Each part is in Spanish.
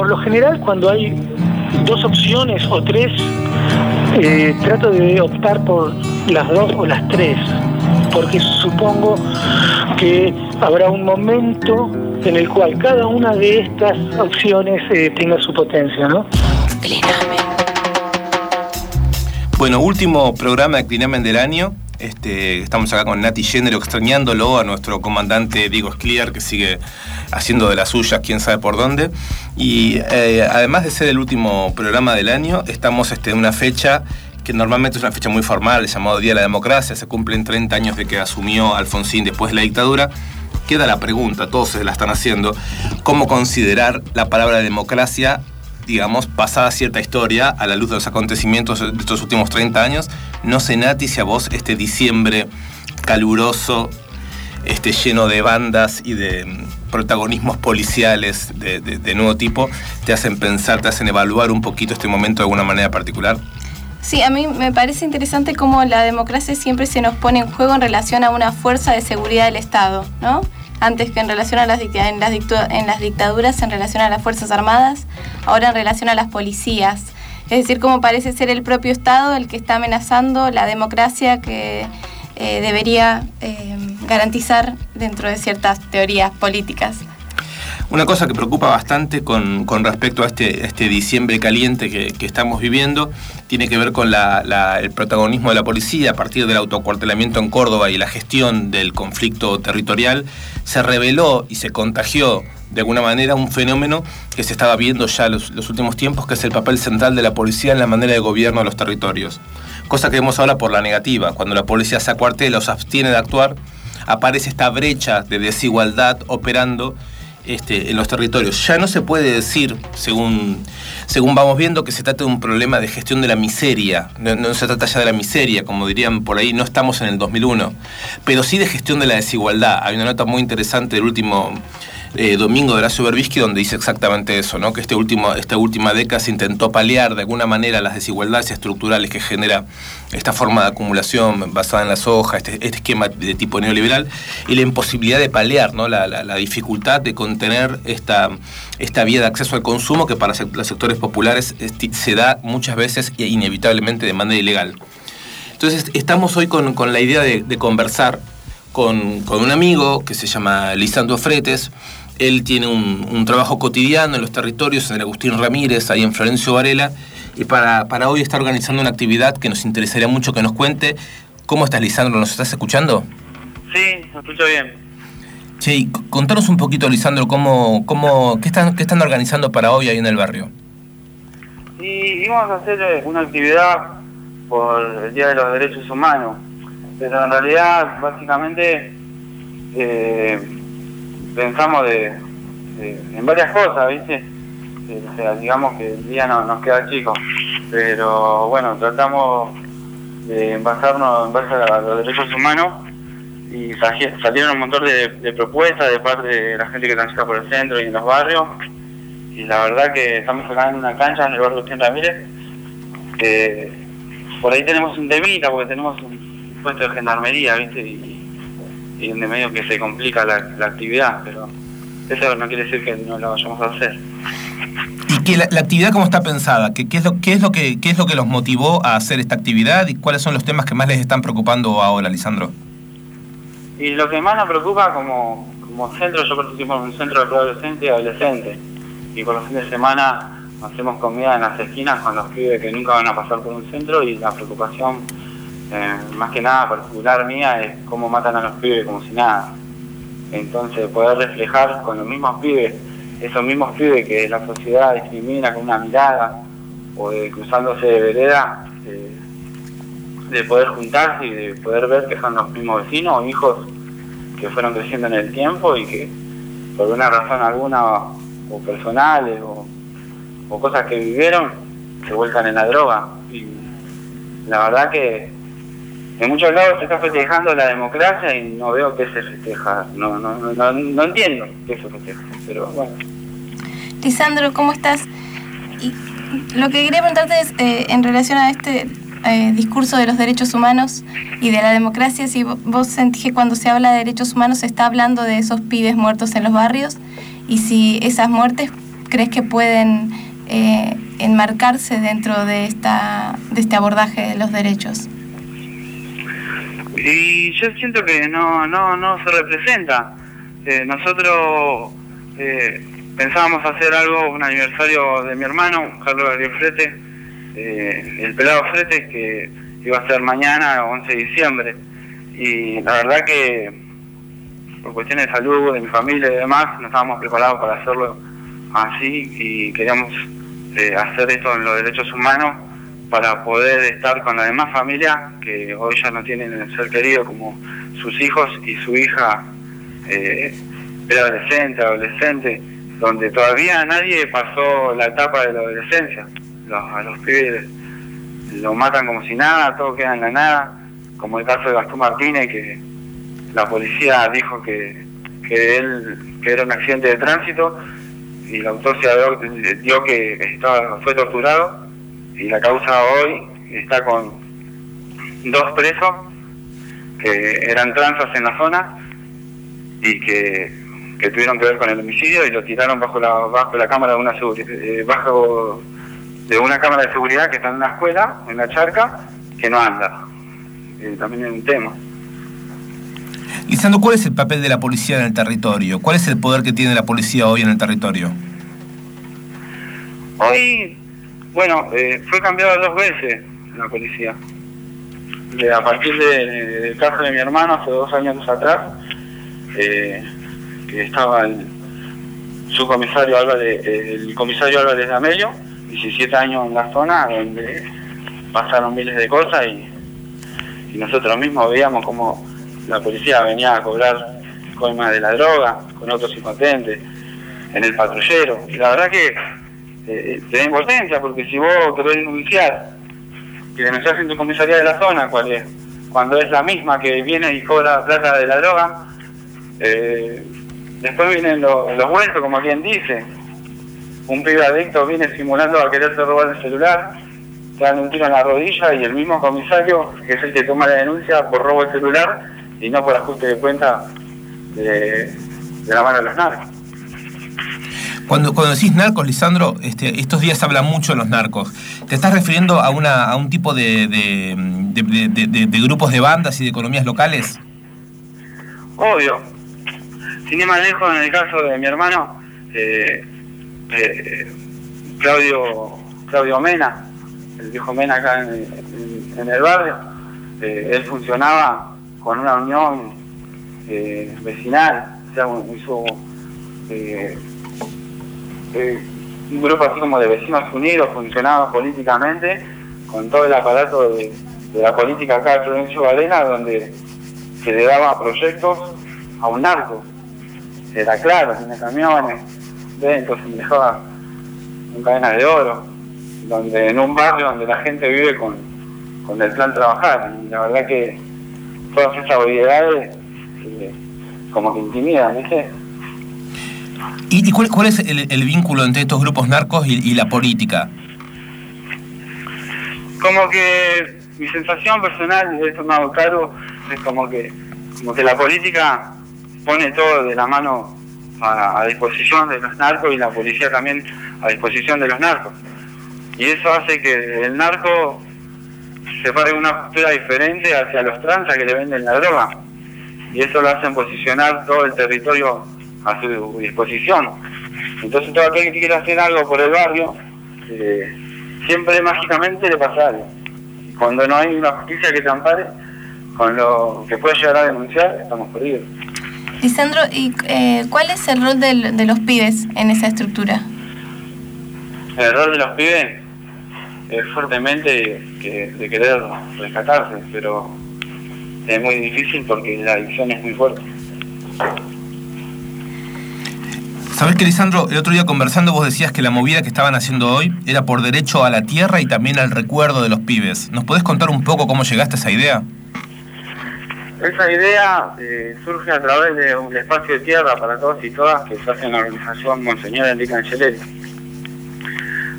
por lo general cuando hay dos opciones o tres, eh, trato de optar por las dos o las tres, porque supongo que habrá un momento en el cual cada una de estas opciones eh, tenga su potencia, ¿no? Bueno, último programa de Clinamen del año. Este, estamos acá con Nati Género extrañándolo a nuestro comandante Diego Escliar, que sigue haciendo de las suyas, quién sabe por dónde. Y eh, además de ser el último programa del año, estamos este, en una fecha que normalmente es una fecha muy formal, llamado Día de la Democracia, se cumplen 30 años de que asumió Alfonsín después de la dictadura. Queda la pregunta, todos se la están haciendo, ¿cómo considerar la palabra democracia digamos, pasada cierta historia a la luz de los acontecimientos de estos últimos 30 años. No sé, Nati, si a vos este diciembre caluroso, este, lleno de bandas y de mm, protagonismos policiales de, nuevo tipo, te hacen pensar, te hacen evaluar un poquito este momento de alguna manera particular. Sí, a mí me parece interesante cómo la democracia siempre se nos pone en juego en relación a una fuerza de seguridad del Estado, ¿no? Antes que en relación a las, en las, en las dictaduras, en relación a las Fuerzas Armadas, ahora en relación a las policías. Es decir, cómo parece ser el propio Estado el que está amenazando la democracia que eh, debería eh, garantizar dentro de ciertas teorías políticas. Una cosa que preocupa bastante con, respecto a este, este diciembre caliente que, estamos viviendo tiene que ver con el protagonismo de la policía a partir del autocuartelamiento en Córdoba y la gestión del conflicto territorial. Se reveló y se contagió de alguna manera un fenómeno que se estaba viendo ya los, los últimos tiempos, que es el papel central de la policía en la manera de gobierno de los territorios. Cosa que vemos ahora por la negativa. Cuando la policía se acuartela o se abstiene de actuar, aparece esta brecha de desigualdad operando este, en los territorios. Ya no se puede decir, según, según vamos viendo, que se trata de un problema de gestión de la miseria. No, se trata ya de la miseria, como dirían por ahí, no estamos en el 2001, pero sí de gestión de la desigualdad. Hay una nota muy interesante del último eh, Domingo de la Berbisky, donde dice exactamente eso, ¿no? que este último, esta última década se intentó paliar de alguna manera las desigualdades estructurales que genera esta forma de acumulación basada en la soja, este, este esquema de tipo neoliberal, y la imposibilidad de paliar ¿no? la, la, dificultad de contener esta, esta vía de acceso al consumo que para los sectores populares se da muchas veces e inevitablemente de manera ilegal. Entonces estamos hoy con, con la idea de, de conversar con, con, un amigo que se llama Lisandro Fretes, él tiene un, trabajo cotidiano en los territorios, en el Agustín Ramírez, ahí en Florencio Varela, y para, hoy está organizando una actividad que nos interesaría mucho que nos cuente. ¿Cómo estás, Lisandro? ¿Nos estás escuchando? Sí, me escucho bien. Sí, contanos un poquito, Lisandro, cómo, cómo, qué, están, qué están organizando para hoy ahí en el barrio. Sí, íbamos a hacer eh, una actividad por el Día de los Derechos Humanos, pero en realidad, básicamente, eh, pensamos de, en varias cosas, ¿viste? O sea, digamos que el día no, nos queda chico, pero bueno, tratamos de basarnos en base a los derechos humanos y salieron un montón de, propuestas de parte de la gente que transita por el centro y en los barrios y la verdad que estamos acá en una cancha en el barrio Cien Ramírez que por ahí tenemos un temita porque tenemos un puesto de gendarmería, ¿viste? Y de medio que se complica la, actividad, pero eso no quiere decir que no lo vayamos a hacer. ¿Y que la, actividad cómo está pensada? ¿Qué, qué, es lo, qué, es lo que, ¿Qué es lo que los motivó a hacer esta actividad y cuáles son los temas que más les están preocupando ahora, Lisandro? Y lo que más nos preocupa como, como centro, yo participo en un centro de adolescente y adolescente, y por los fines de semana hacemos comida en las esquinas con los pibes que nunca van a pasar por un centro y la preocupación eh, más que nada particular mía es cómo matan a los pibes como si nada. Entonces poder reflejar con los mismos pibes, esos mismos pibes que la sociedad discrimina con una mirada o cruzándose de vereda, de, poder juntarse y de poder ver que son los mismos vecinos o hijos que fueron creciendo en el tiempo y que por una razón alguna o personales o, o cosas que vivieron se vuelcan en la droga. Y la verdad que en muchos lados se está festejando la democracia y no veo qué se festeja. No, no, no, no entiendo qué se festeja, pero bueno. Lisandro, ¿cómo estás? Y lo que quería preguntarte es, eh, en relación a este eh, discurso de los derechos humanos y de la democracia, si vos sentís que cuando se habla de derechos humanos se está hablando de esos pibes muertos en los barrios y si esas muertes crees que pueden eh, enmarcarse dentro de, esta, de este abordaje de los derechos? Y yo siento que no, no, no se representa. Eh, nosotros eh, pensábamos hacer algo, un aniversario de mi hermano, Carlos Gabriel Frete, eh, el pelado Frete, que iba a ser mañana, 11 de diciembre. Y la verdad que por cuestiones de salud, de mi familia y demás, no estábamos preparados para hacerlo así y queríamos hacer esto en los derechos humanos para poder estar con la demás familia que hoy ya no tienen el ser querido como sus hijos y su hija eh, era adolescente, adolescente, donde todavía nadie pasó la etapa de la adolescencia. a los pibes los matan como si nada, todo queda en la nada, como el caso de Gastón Martínez, que la policía dijo que, que él que era un accidente de tránsito y la autopsia dio que estaba, fue torturado y la causa hoy está con dos presos que eran transas en la zona y que, tuvieron que ver con el homicidio y lo tiraron bajo la bajo la cámara de una eh, bajo de una cámara de seguridad que está en una escuela en la charca que no anda eh, también es un tema Lisandro, ¿cuál es el papel de la policía en el territorio? ¿Cuál es el poder que tiene la policía hoy en el territorio? Hoy bueno, eh, fue cambiado dos veces la policía. a partir del caso de mi hermano, hace dos años atrás, eh, que estaba el subcomisario Álvarez, el comisario Álvarez de Amelio, 17 años en la zona, donde pasaron miles de cosas y, nosotros mismos veíamos como la policía venía a cobrar coimas de la droga, con autos impotentes, en el patrullero. Y la verdad que eh, tiene importancia, porque si vos querés denunciar, que denuncias en tu comisaría de la zona, cuál es, cuando es la misma que viene y cobra plata de la droga, eh, después vienen los, vueltos, como quien dice. Un pibe adicto viene simulando a quererte robar el celular, te dan un tiro en la rodilla y el mismo comisario, que es el que toma la denuncia por robo de celular y no por ajuste de cuenta de, de la mano de los narcos. Cuando, cuando decís narcos, Lisandro, este, estos días se habla mucho de los narcos. ¿Te estás refiriendo a, una, a un tipo de, de, grupos de bandas y de economías locales? Obvio. Sin ir más lejos, en el caso de mi hermano, eh, eh, Claudio, Claudio Mena, el viejo Mena acá en, el barrio, eh, él funcionaba con una unión vecinal, o sea, hizo eh, un grupo así como de vecinos unidos, funcionaba políticamente, con todo el aparato de, la política acá de Florencio Valena, donde se le daba proyectos a un narco. Era claro, tiene camiones, ventos, se dejaba en cadenas de oro, donde en un barrio donde la gente vive con, con el plan trabajar. Y la verdad que todas esas obviedades eh, como que intimidan, ¿viste? ¿Y, cuál, es el, vínculo entre estos grupos narcos y, la política? Como que mi sensación personal, de tomado caro, es como que, como que la política pone todo de la mano a, disposición de los narcos y la policía también a disposición de los narcos. Y eso hace que el narco se pare una postura diferente hacia los tranzas que le venden la droga. Y eso lo hacen posicionar todo el territorio a su disposición. Entonces todo aquel que quiera hacer algo por el barrio, eh, siempre mágicamente le pasa algo. Cuando no hay una justicia que te ampare, con lo que puede llegar a denunciar, estamos perdidos. Lisandro, ¿y eh, cuál es el rol de los pibes en esa estructura? El rol de los pibes es fuertemente que, de querer rescatarse, pero es muy difícil porque la adicción es muy fuerte. Sabes que, Lisandro, el otro día conversando vos decías que la movida que estaban haciendo hoy era por derecho a la tierra y también al recuerdo de los pibes. ¿Nos podés contar un poco cómo llegaste a esa idea? Esa idea eh, surge a través de un espacio de tierra para todos y todas que se hace en la organización Monseñor Enrique Angeleri.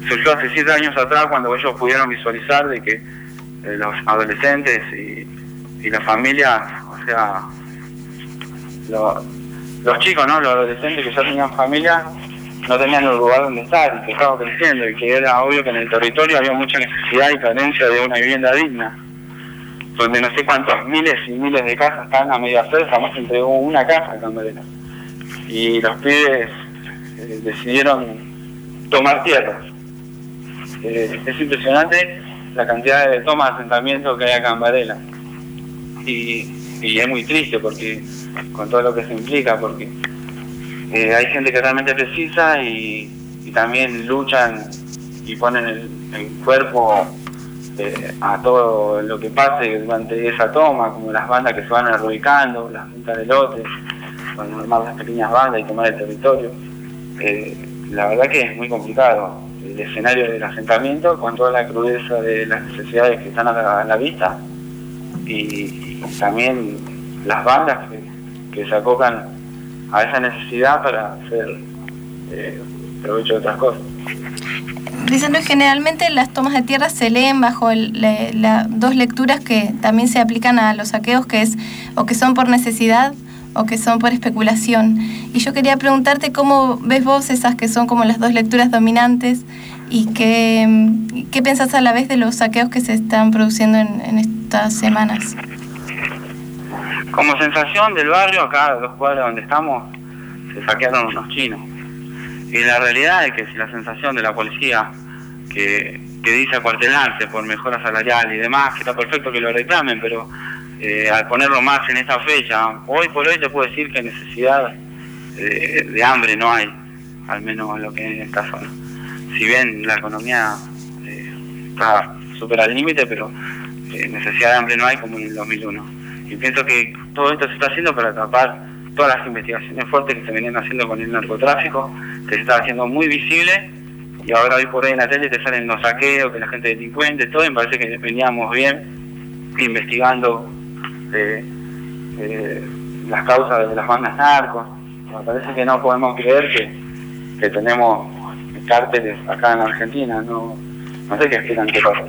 Surgió hace siete años atrás cuando ellos pudieron visualizar de que eh, los adolescentes y, y la familia, o sea, lo, los chicos, ¿no? Los adolescentes que ya tenían familia, no tenían un lugar donde estar y que estaba creciendo y que era obvio que en el territorio había mucha necesidad y carencia de una vivienda digna donde no sé cuántos miles y miles de casas están a media hacer, jamás entregó una casa a Cambarela. Y los pibes eh, decidieron tomar tierras. Eh, es impresionante la cantidad de tomas de asentamiento que hay acá en Varela. Y, es muy triste porque con todo lo que se implica, porque eh, hay gente que realmente precisa y, también luchan y ponen el, cuerpo eh, a todo lo que pase durante esa toma, como las bandas que se van erradicando, las juntas de lotes, con armar las pequeñas bandas y tomar el territorio. Eh, la verdad que es muy complicado el escenario del asentamiento con toda la crudeza de las necesidades que están a la, vista y, también las bandas que, se acocan a esa necesidad para hacer eh, provecho de otras cosas. Diciendo generalmente las tomas de tierra se leen bajo las dos lecturas que también se aplican a los saqueos, que es o que son por necesidad o que son por especulación. Y yo quería preguntarte cómo ves vos esas que son como las dos lecturas dominantes y qué, qué pensás a la vez de los saqueos que se están produciendo en, estas semanas. Como sensación del barrio, acá dos cuadras donde estamos, se saquearon unos chinos. Y la realidad es que si la sensación de la policía que, que dice acuartelarse por mejora salarial y demás, que está perfecto que lo reclamen, pero eh, al ponerlo más en esta fecha, hoy por hoy te puedo decir que necesidad de, hambre no hay, al menos lo que en esta zona. Si bien la economía eh, está súper al límite, pero eh, necesidad de hambre no hay como en el 2001. Y pienso que todo esto se está haciendo para tapar todas las investigaciones fuertes que se venían haciendo con el narcotráfico, que se está haciendo muy visible y ahora hoy por hoy en la tele te salen los saqueos, que la gente delincuente, todo, y me parece que veníamos bien investigando de, las causas de las bandas narcos. Me parece que no podemos creer que, tenemos cárteles acá en Argentina. No, no sé qué explican qué pasa.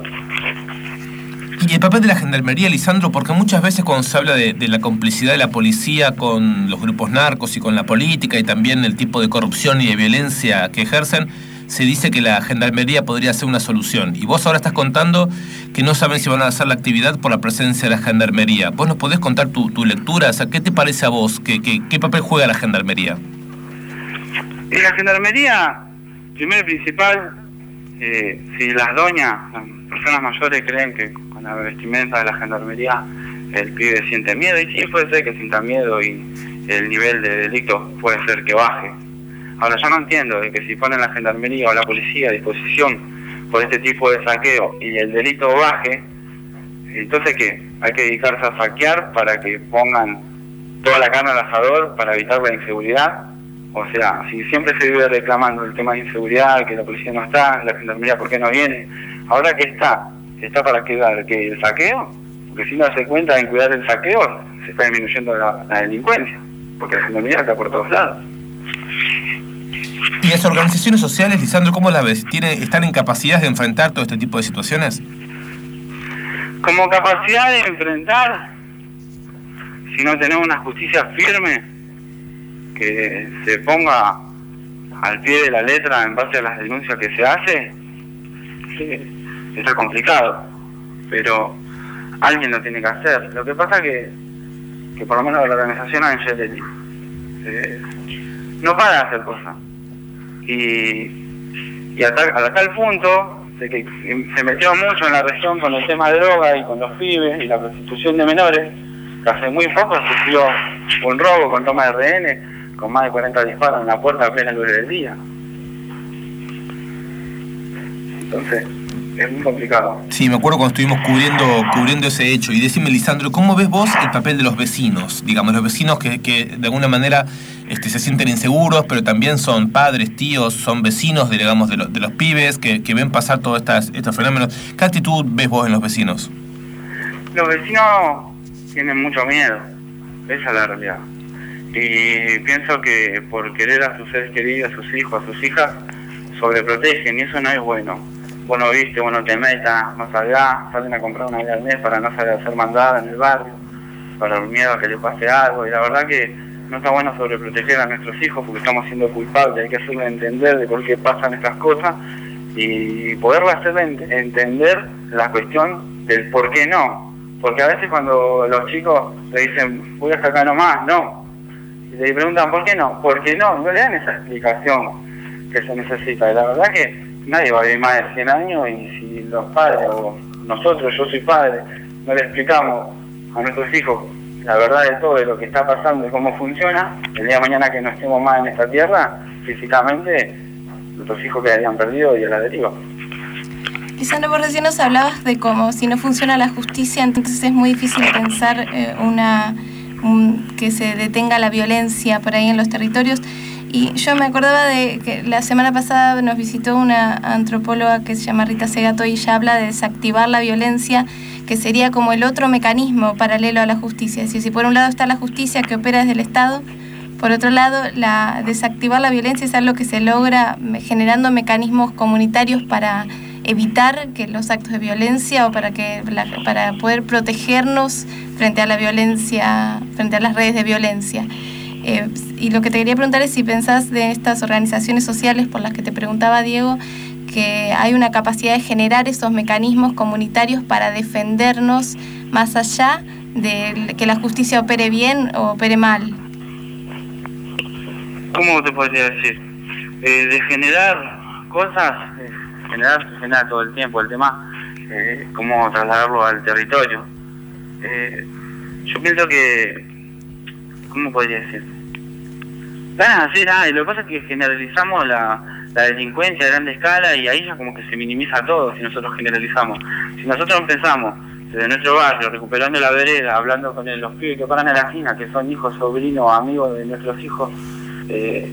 Y el papel de la gendarmería, Lisandro, porque muchas veces cuando se habla de, la complicidad de la policía con los grupos narcos y con la política y también el tipo de corrupción y de violencia que ejercen, se dice que la gendarmería podría ser una solución. Y vos ahora estás contando que no saben si van a hacer la actividad por la presencia de la gendarmería. ¿Vos nos podés contar tu, lectura? O sea, ¿Qué te parece a vos? ¿Qué, qué, papel juega la gendarmería? Y la gendarmería, primero y principal, eh, si las doñas, las personas mayores creen que la vestimenta de la gendarmería el pibe siente miedo, y sí puede ser que sienta miedo y el nivel de delito puede ser que baje Ahora yo no entiendo de que si ponen la gendarmería o la policía a disposición por este tipo de saqueo y el delito baje, entonces ¿qué? Hay que dedicarse a saquear para que pongan toda la carne al asador para evitar la inseguridad. O sea, si siempre se vive reclamando el tema de inseguridad, que la policía no está, la gendarmería por qué no viene, ahora que está, está para quedar que el saqueo, porque si no se cuenta en cuidar el saqueo, se está disminuyendo la, la delincuencia, porque la gendarmería está por todos lados. ¿Y las organizaciones sociales, Lisandro, cómo las ves? ¿Tiene, ¿Están en capacidad de enfrentar todo este tipo de situaciones? Como capacidad de enfrentar, si no tenemos una justicia firme que se ponga al pie de la letra en base a las denuncias que se hace, está complicado. Pero alguien lo tiene que hacer. Lo que pasa que, que por lo menos la organización Angel eh, no para de hacer cosas y, y a, tal, punto de que se metió mucho en la región con el tema de droga y con los pibes y la prostitución de menores, que hace muy poco sufrió un robo con toma de rehenes, con más de 40 disparos en la puerta a plena luz del día. Entonces, es muy complicado. Sí, me acuerdo cuando estuvimos cubriendo, cubriendo ese hecho. Y decime, Lisandro, ¿cómo ves vos el papel de los vecinos? Digamos, los vecinos que, que de alguna manera este, se sienten inseguros, pero también son padres, tíos, son vecinos de, digamos, de, de los pibes que, que, ven pasar todos estas, estos fenómenos. ¿Qué actitud ves vos en los vecinos? Los vecinos tienen mucho miedo, esa es la realidad. Y pienso que por querer a sus seres queridos, a sus hijos, a sus hijas, sobreprotegen y eso no es bueno. Vos no viste, vos no te metas, no salgas, salen a comprar una vida al mes para no salir a ser mandada en el barrio, para el miedo a que le pase algo. Y la verdad que no está bueno sobreproteger a nuestros hijos porque estamos siendo culpables, hay que hacerle entender de por qué pasan estas cosas y poderle hacerle entender la cuestión del por qué no. Porque a veces cuando los chicos le dicen, voy hasta acá nomás, no. Y le preguntan, ¿por qué no? Porque no, no le dan esa explicación que se necesita. Y la verdad que nadie va a vivir más de 100 años y si los padres o nosotros, yo soy padre, no le explicamos a nuestros hijos la verdad de todo, de lo que está pasando y cómo funciona, el día de mañana que no estemos más en esta tierra, físicamente, nuestros hijos quedarían perdidos y a la deriva. Lisandro, vos recién nos hablabas de cómo si no funciona la justicia, entonces es muy difícil pensar eh, una que se detenga la violencia por ahí en los territorios. Y yo me acordaba de que la semana pasada nos visitó una antropóloga que se llama Rita Segato y ella habla de desactivar la violencia que sería como el otro mecanismo paralelo a la justicia. Es decir, si por un lado está la justicia que opera desde el Estado, por otro lado, la, desactivar la violencia es algo que se logra generando mecanismos comunitarios para evitar que los actos de violencia o para que para poder protegernos frente a la violencia, frente a las redes de violencia. Eh, y lo que te quería preguntar es si pensás de estas organizaciones sociales por las que te preguntaba Diego, que hay una capacidad de generar esos mecanismos comunitarios para defendernos más allá de que la justicia opere bien o opere mal. ¿Cómo te podría decir? Eh, de generar cosas, eh, generar, todo el tiempo el tema, eh, cómo trasladarlo al territorio. Eh, yo pienso que, ¿cómo podría decir? Ganas de hacer, ah, lo que pasa es que generalizamos la, la delincuencia a grande escala y ahí ya como que se minimiza todo si nosotros generalizamos. Si nosotros empezamos desde nuestro barrio, recuperando la vereda, hablando con los pibes que paran a la esquina, que son hijos, sobrinos, amigos de nuestros hijos, eh,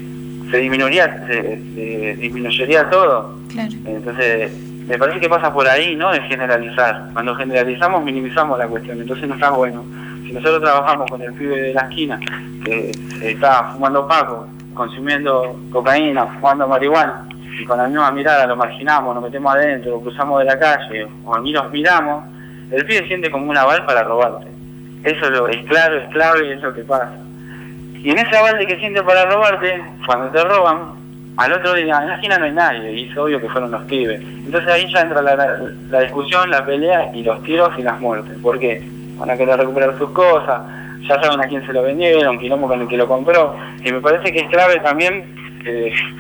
se disminuiría, se, disminuiría todo. Entonces, me parece que pasa por ahí, ¿no? De generalizar. Cuando generalizamos, minimizamos la cuestión. Entonces no está bueno. Si nosotros trabajamos con el pibe de la esquina, que está fumando paco, consumiendo cocaína, fumando marihuana, y con la misma mirada lo marginamos, nos metemos adentro, lo cruzamos de la calle, o a mí nos miramos, el pibe siente como un aval para robarte. Eso es, lo, es claro, es clave y es lo que pasa. Y en ese aval que siente para robarte, cuando te roban, al otro día en la esquina no hay nadie, y es obvio que fueron los pibes. Entonces ahí ya entra la, discusión, la pelea y los tiros y las muertes. ¿Por qué? Van a querer recuperar sus cosas, ya saben a quién se lo vendieron, quilombo con el que lo compró. Y me parece que es clave también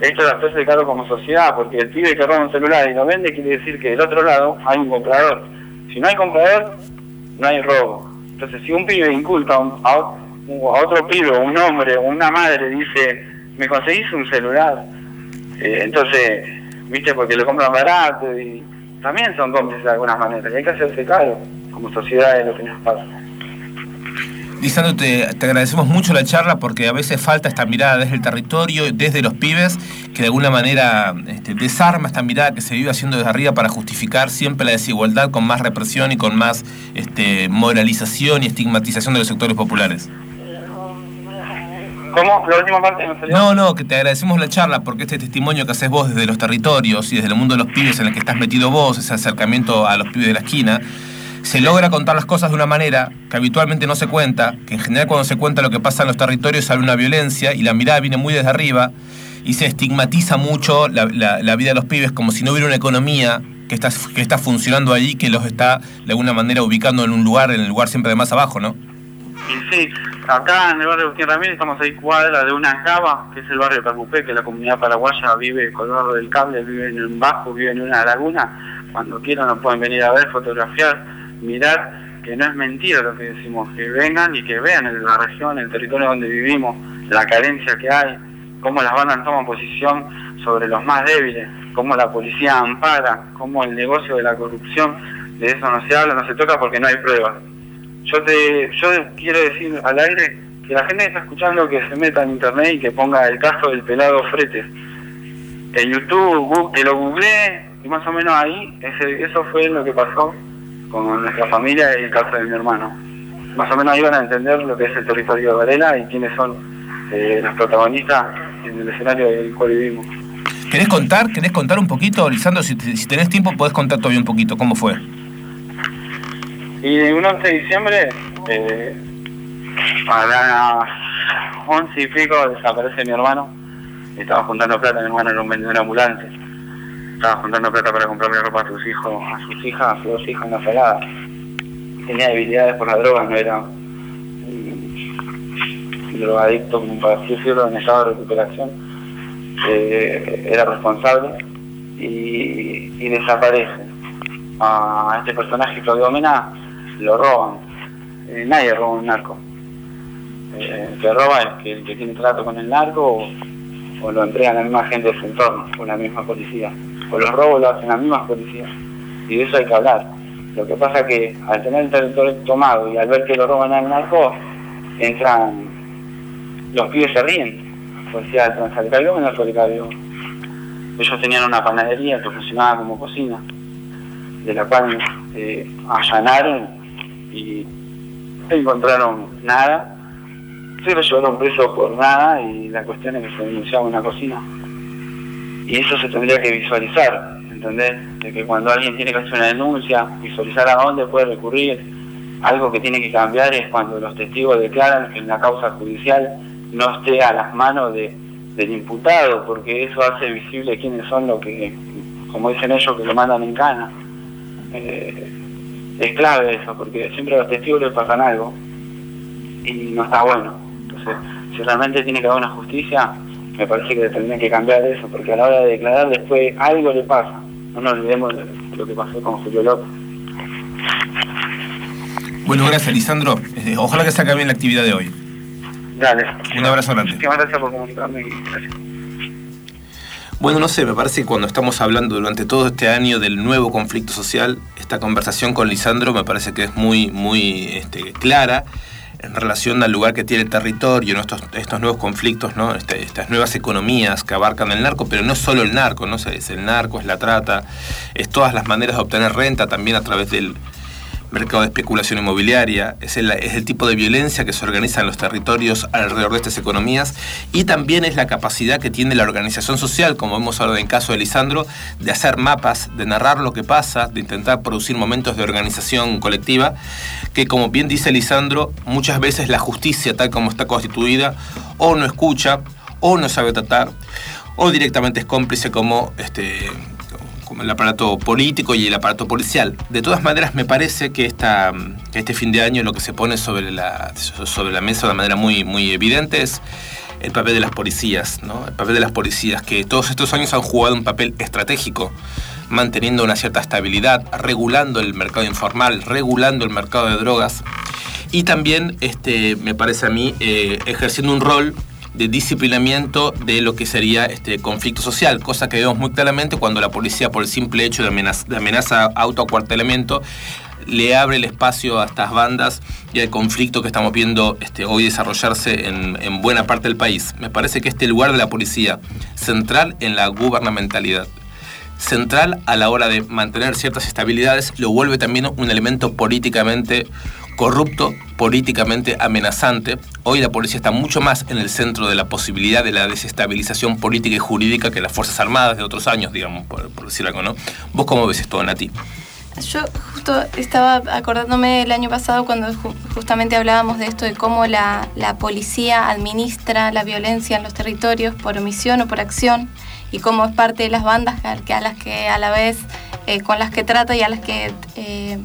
esto de hacerse cargo como sociedad, porque el pibe que roba un celular y lo vende quiere decir que del otro lado hay un comprador. Si no hay comprador, no hay robo. Entonces, si un pibe inculpa a, otro pibe, un hombre, o una madre, dice, me conseguís un celular, eh, entonces, viste, porque lo compran barato y también son cómplices de alguna manera. Y hay que hacerse cargo como sociedad de lo que nos pasa. Lisandro, te, agradecemos mucho la charla porque a veces falta esta mirada desde el territorio, desde los pibes, que de alguna manera este, desarma esta mirada que se vive haciendo desde arriba para justificar siempre la desigualdad con más represión y con más este, moralización y estigmatización de los sectores populares. ¿Cómo? La última parte salió. No, no, que te agradecemos la charla porque este testimonio que haces vos desde los territorios y desde el mundo de los pibes en el que estás metido vos, ese acercamiento a los pibes de la esquina, se logra contar las cosas de una manera que habitualmente no se cuenta, que en general cuando se cuenta lo que pasa en los territorios sale una violencia y la mirada viene muy desde arriba y se estigmatiza mucho la, vida de los pibes como si no hubiera una economía que está, que está funcionando allí, que los está de alguna manera ubicando en un lugar, en el lugar siempre de más abajo, ¿no? sí, acá en el barrio Agustín Ramírez estamos ahí cuadra de una cava, que es el barrio Cacupé, que la comunidad paraguaya vive colgado del cable, vive en un bajo, vive en una laguna. Cuando quieran nos pueden venir a ver, fotografiar mirar que no es mentira lo que decimos, que vengan y que vean en la región, el territorio donde vivimos, la carencia que hay, cómo las bandas toman posición sobre los más débiles, cómo la policía ampara, cómo el negocio de la corrupción, de eso no se habla, no se toca porque no hay pruebas. Yo te yo quiero decir al aire que la gente está escuchando que se meta en internet y que ponga el caso del pelado Fretes. En YouTube, que lo googleé y más o menos ahí, ese, eso fue lo que pasó con nuestra familia y el caso de mi hermano. Más o menos iban a entender lo que es el territorio de Varela y quiénes son eh, los protagonistas en el escenario del cual vivimos. ¿Querés contar? ¿Querés contar un poquito, Lisandro? Si, si tenés tiempo, podés contar todavía un poquito. ¿Cómo fue? Y un 11 de diciembre, eh, a once y pico desaparece mi hermano. Estaba juntando plata, mi hermano era un vendedor ambulante. Estaba juntando plata para comprarle ropa a sus hijos, a sus hijas, a sus dos hijas en la salada. Tenía debilidades por la droga, no era drogadicto, como para decirlo, en estado de recuperación. Eh, era responsable y, desaparece. A este personaje, Claudio Mena, lo roban. Eh, nadie roba un narco. Eh, el que roba es que, el que tiene trato con el narco o, o lo entrega la misma gente de su entorno, o la misma policía. O los robos lo hacen las mismas policías. Y de eso hay que hablar. Lo que pasa es que al tener el territorio tomado y al ver que lo roban al narco, entran, los pibes se ríen. Policía de Transalicario o Narcoticario. Ellos tenían una panadería que funcionaba como cocina, de la cual eh, allanaron y no encontraron nada. Se lo llevaron preso por nada y la cuestión es que se denunciaba una cocina. Y eso se tendría que visualizar, ¿entendés? De que cuando alguien tiene que hacer una denuncia, visualizar a dónde puede recurrir. Algo que tiene que cambiar es cuando los testigos declaran que en la causa judicial no esté a las manos de, del imputado, porque eso hace visible quiénes son los que, como dicen ellos, que lo mandan en cana. Eh, es clave eso, porque siempre a los testigos les pasan algo y no está bueno. Entonces, si realmente tiene que haber una justicia, me parece que tendría que cambiar eso, porque a la hora de declarar después algo le pasa. No nos olvidemos de lo que pasó con Julio López. Bueno, gracias, Lisandro. Eh, ojalá que se acabe bien la actividad de hoy. Dale. Un abrazo grande. Muchísimas gracias por comunicarme gracias. Bueno, no sé, me parece que cuando estamos hablando durante todo este año del nuevo conflicto social, esta conversación con Lisandro me parece que es muy, muy este, clara en relación al lugar que tiene el territorio, estos, nuevos conflictos. Este, estas nuevas economías que abarcan el narco, pero no solo el narco, ¿no? es el narco, es la trata, es todas las maneras de obtener renta también a través del mercado de especulación inmobiliaria, es el, tipo de violencia que se organiza en los territorios alrededor de estas economías y también es la capacidad que tiene la organización social, como hemos hablado en el caso de Lisandro, de hacer mapas, de narrar lo que pasa, de intentar producir momentos de organización colectiva, que como bien dice Lisandro, muchas veces la justicia tal como está constituida o no escucha o no sabe tratar o directamente es cómplice como este, como el aparato político y el aparato policial. De todas maneras, me parece que, esta, este fin de año lo que se pone sobre la, sobre la mesa de manera muy, muy evidente es el papel de las policías, ¿no? El papel de las policías, que todos estos años han jugado un papel estratégico, manteniendo una cierta estabilidad, regulando el mercado informal, regulando el mercado de drogas y también, este, me parece a mí, eh, ejerciendo un rol de disciplinamiento de lo que sería este conflicto social, cosa que vemos muy claramente cuando la policía, por el simple hecho de amenaza, de autoacuartelamiento, le abre el espacio a estas bandas y al conflicto que estamos viendo este, hoy desarrollarse en, en buena parte del país. Me parece que este lugar de la policía, central en la gubernamentalidad, central a la hora de mantener ciertas estabilidades, lo vuelve también un elemento políticamente corrupto, políticamente amenazante. Hoy la policía está mucho más en el centro de la posibilidad de la desestabilización política y jurídica que las Fuerzas Armadas de otros años, digamos, por, por decir algo, ¿no? ¿Vos cómo ves esto, Nati? Yo justo estaba acordándome el año pasado cuando ju justamente hablábamos de esto, de cómo la, policía administra la violencia en los territorios por omisión o por acción y cómo es parte de las bandas a las que a la vez eh, con las que trata y a las que eh,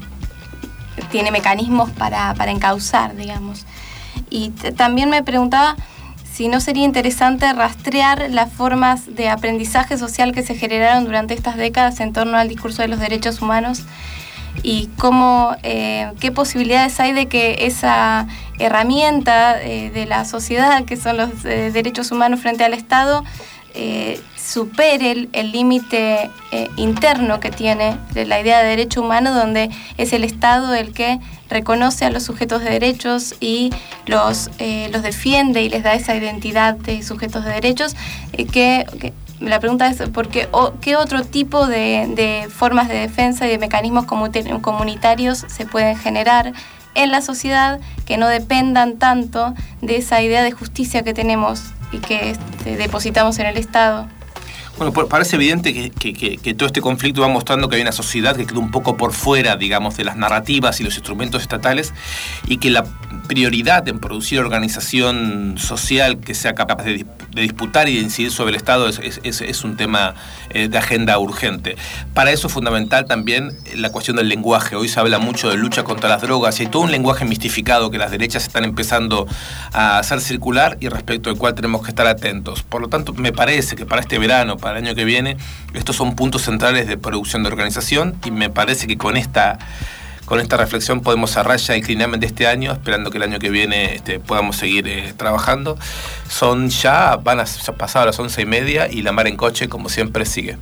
tiene mecanismos para, para encauzar, digamos. Y también me preguntaba si no sería interesante rastrear las formas de aprendizaje social que se generaron durante estas décadas en torno al discurso de los derechos humanos y cómo, eh, qué posibilidades hay de que esa herramienta eh, de la sociedad, que son los eh, derechos humanos frente al Estado, eh, supere el límite eh, interno que tiene la idea de derecho humano, donde es el Estado el que reconoce a los sujetos de derechos y los, eh, los defiende y les da esa identidad de sujetos de derechos, eh, que, que, la pregunta es ¿por qué, o, qué otro tipo de, de, formas de defensa y de mecanismos comunitarios se pueden generar en la sociedad que no dependan tanto de esa idea de justicia que tenemos y que este, depositamos en el Estado. Bueno, parece evidente que, todo este conflicto va mostrando que hay una sociedad que queda un poco por fuera, digamos, de las narrativas y los instrumentos estatales y que la prioridad en producir organización social que sea capaz de, disputar y de incidir sobre el Estado es, un tema eh, de agenda urgente. Para eso es fundamental también la cuestión del lenguaje. Hoy se habla mucho de lucha contra las drogas y hay todo un lenguaje mistificado que las derechas están empezando a hacer circular y respecto al cual tenemos que estar atentos. Por lo tanto, me parece que para este verano, para el año que viene, estos son puntos centrales de producción de organización y me parece que con esta con esta reflexión podemos cerrar ya el de este año, esperando que el año que viene este, podamos seguir eh, trabajando. Son ya, van a pasar a las once y media y la mar en coche, como siempre, sigue.